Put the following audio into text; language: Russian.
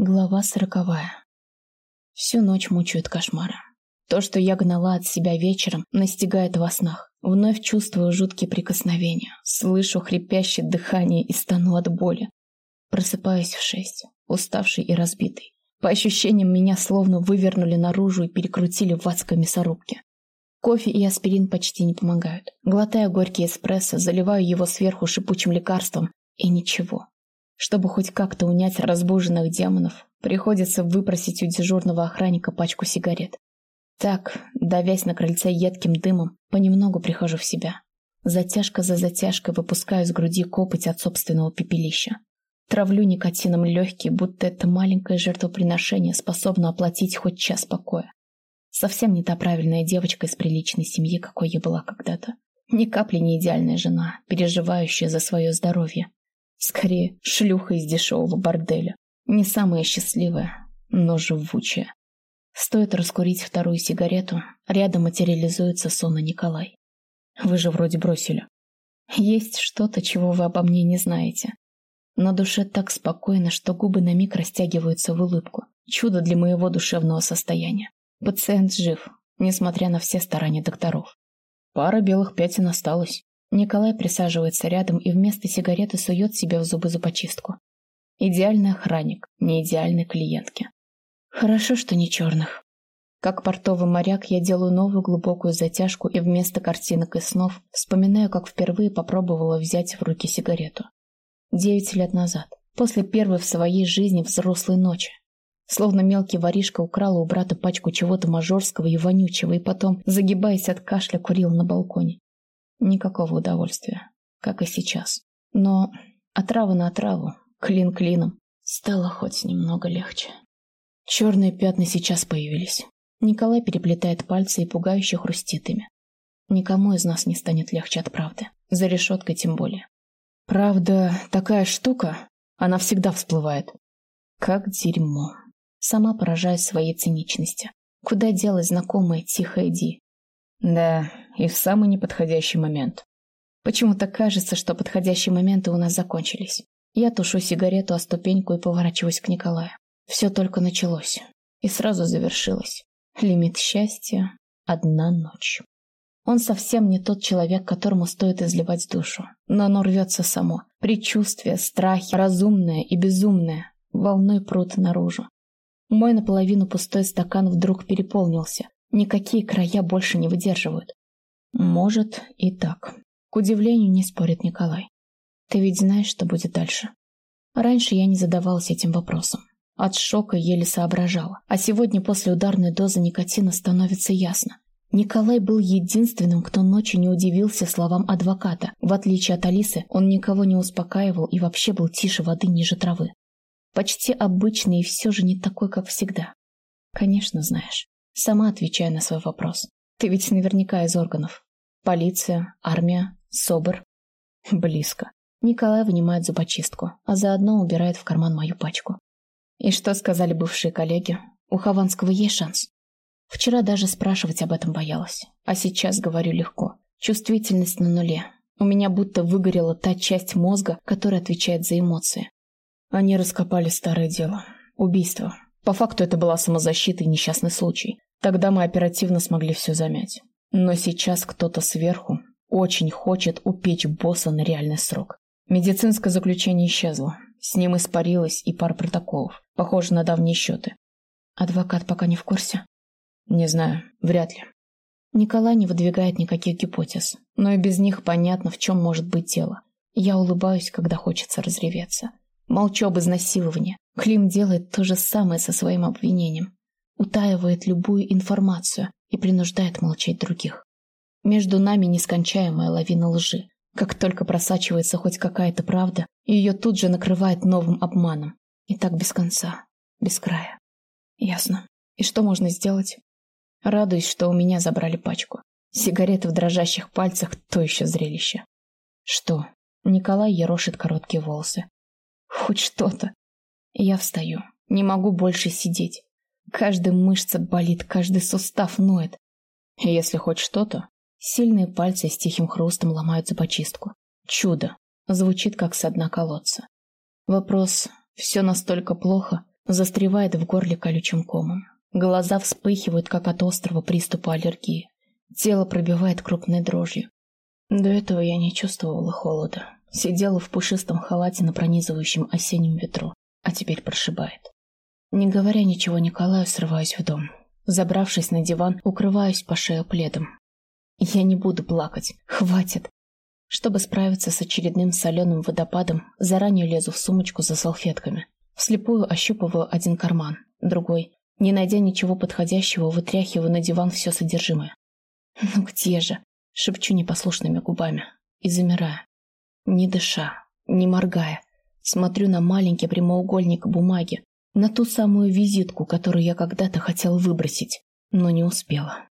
Глава сороковая. Всю ночь мучают кошмары. То, что я гнала от себя вечером, настигает во снах. Вновь чувствую жуткие прикосновения, слышу хрипящее дыхание и стану от боли. Просыпаюсь в шесть, уставший и разбитый. По ощущениям, меня словно вывернули наружу и перекрутили в адской мясорубке. Кофе и аспирин почти не помогают. Глотаю горький эспрессо, заливаю его сверху шипучим лекарством, и ничего. Чтобы хоть как-то унять разбуженных демонов, приходится выпросить у дежурного охранника пачку сигарет. Так, давясь на крыльце едким дымом, понемногу прихожу в себя. Затяжка за затяжкой выпускаю из груди копоть от собственного пепелища. Травлю никотином легкие, будто это маленькое жертвоприношение способно оплатить хоть час покоя. Совсем не та правильная девочка из приличной семьи, какой я была когда-то. Ни капли не идеальная жена, переживающая за свое здоровье. Скорее, шлюха из дешевого борделя. Не самая счастливая, но живучая. Стоит раскурить вторую сигарету, рядом материализуется Сона Николай. Вы же вроде бросили. Есть что-то, чего вы обо мне не знаете. На душе так спокойно, что губы на миг растягиваются в улыбку. Чудо для моего душевного состояния. Пациент жив, несмотря на все старания докторов. Пара белых пятен осталось. Николай присаживается рядом и вместо сигареты сует себе в зубы зубочистку. Идеальный охранник, не идеальной клиентки. Хорошо, что не черных. Как портовый моряк я делаю новую глубокую затяжку и вместо картинок и снов вспоминаю, как впервые попробовала взять в руки сигарету. Девять лет назад, после первой в своей жизни взрослой ночи. Словно мелкий воришка украл у брата пачку чего-то мажорского и вонючего и потом, загибаясь от кашля, курил на балконе. Никакого удовольствия, как и сейчас. Но отрава на отраву, клин клином, стало хоть немного легче. Черные пятна сейчас появились. Николай переплетает пальцы и пугающе хрустит ими. Никому из нас не станет легче от правды. За решеткой тем более. Правда, такая штука, она всегда всплывает. Как дерьмо. Сама поражаюсь своей циничности. Куда делась знакомая тихая Ди? Да, и в самый неподходящий момент. Почему-то кажется, что подходящие моменты у нас закончились. Я тушу сигарету о ступеньку и поворачиваюсь к Николаю. Все только началось. И сразу завершилось. Лимит счастья — одна ночь. Он совсем не тот человек, которому стоит изливать душу. Но оно рвется само. Предчувствие, страхи, разумное и безумное, волной прут наружу. Мой наполовину пустой стакан вдруг переполнился. Никакие края больше не выдерживают. Может и так. К удивлению не спорит Николай. Ты ведь знаешь, что будет дальше. Раньше я не задавалась этим вопросом. От шока еле соображала. А сегодня после ударной дозы никотина становится ясно. Николай был единственным, кто ночью не удивился словам адвоката. В отличие от Алисы, он никого не успокаивал и вообще был тише воды ниже травы. Почти обычный и все же не такой, как всегда. Конечно, знаешь. Сама отвечаю на свой вопрос. Ты ведь наверняка из органов. Полиция, армия, СОБР. Близко. Николай вынимает зубочистку, а заодно убирает в карман мою пачку. И что сказали бывшие коллеги? У Хованского есть шанс? Вчера даже спрашивать об этом боялась. А сейчас говорю легко. Чувствительность на нуле. У меня будто выгорела та часть мозга, которая отвечает за эмоции. Они раскопали старое дело. Убийство. По факту это была самозащита и несчастный случай. Тогда мы оперативно смогли все замять. Но сейчас кто-то сверху очень хочет упечь босса на реальный срок. Медицинское заключение исчезло. С ним испарилось и пара протоколов. Похоже на давние счеты. Адвокат пока не в курсе? Не знаю, вряд ли. Николай не выдвигает никаких гипотез, но и без них понятно, в чем может быть дело. Я улыбаюсь, когда хочется разреветься. Молчу об изнасиловании. Клим делает то же самое со своим обвинением. Утаивает любую информацию и принуждает молчать других. Между нами нескончаемая лавина лжи. Как только просачивается хоть какая-то правда, ее тут же накрывает новым обманом. И так без конца, без края. Ясно. И что можно сделать? Радуюсь, что у меня забрали пачку. Сигареты в дрожащих пальцах – то еще зрелище. Что? Николай ерошит короткие волосы. Хоть что-то. Я встаю. Не могу больше сидеть. Каждая мышца болит, каждый сустав ноет. Если хоть что-то, сильные пальцы с тихим хрустом ломают зубочистку. Чудо. Звучит, как со дна колодца. Вопрос «все настолько плохо» застревает в горле колючим комом. Глаза вспыхивают, как от острого приступа аллергии. Тело пробивает крупной дрожью. До этого я не чувствовала холода. Сидела в пушистом халате на пронизывающем осеннем ветру, а теперь прошибает. Не говоря ничего Николаю, срываюсь в дом. Забравшись на диван, укрываюсь по шею пледом. Я не буду плакать. Хватит. Чтобы справиться с очередным соленым водопадом, заранее лезу в сумочку за салфетками. Вслепую ощупываю один карман, другой. Не найдя ничего подходящего, вытряхиваю на диван все содержимое. «Ну где же?» — шепчу непослушными губами. И замираю. Не дыша, не моргая. Смотрю на маленький прямоугольник бумаги, на ту самую визитку, которую я когда-то хотел выбросить, но не успела.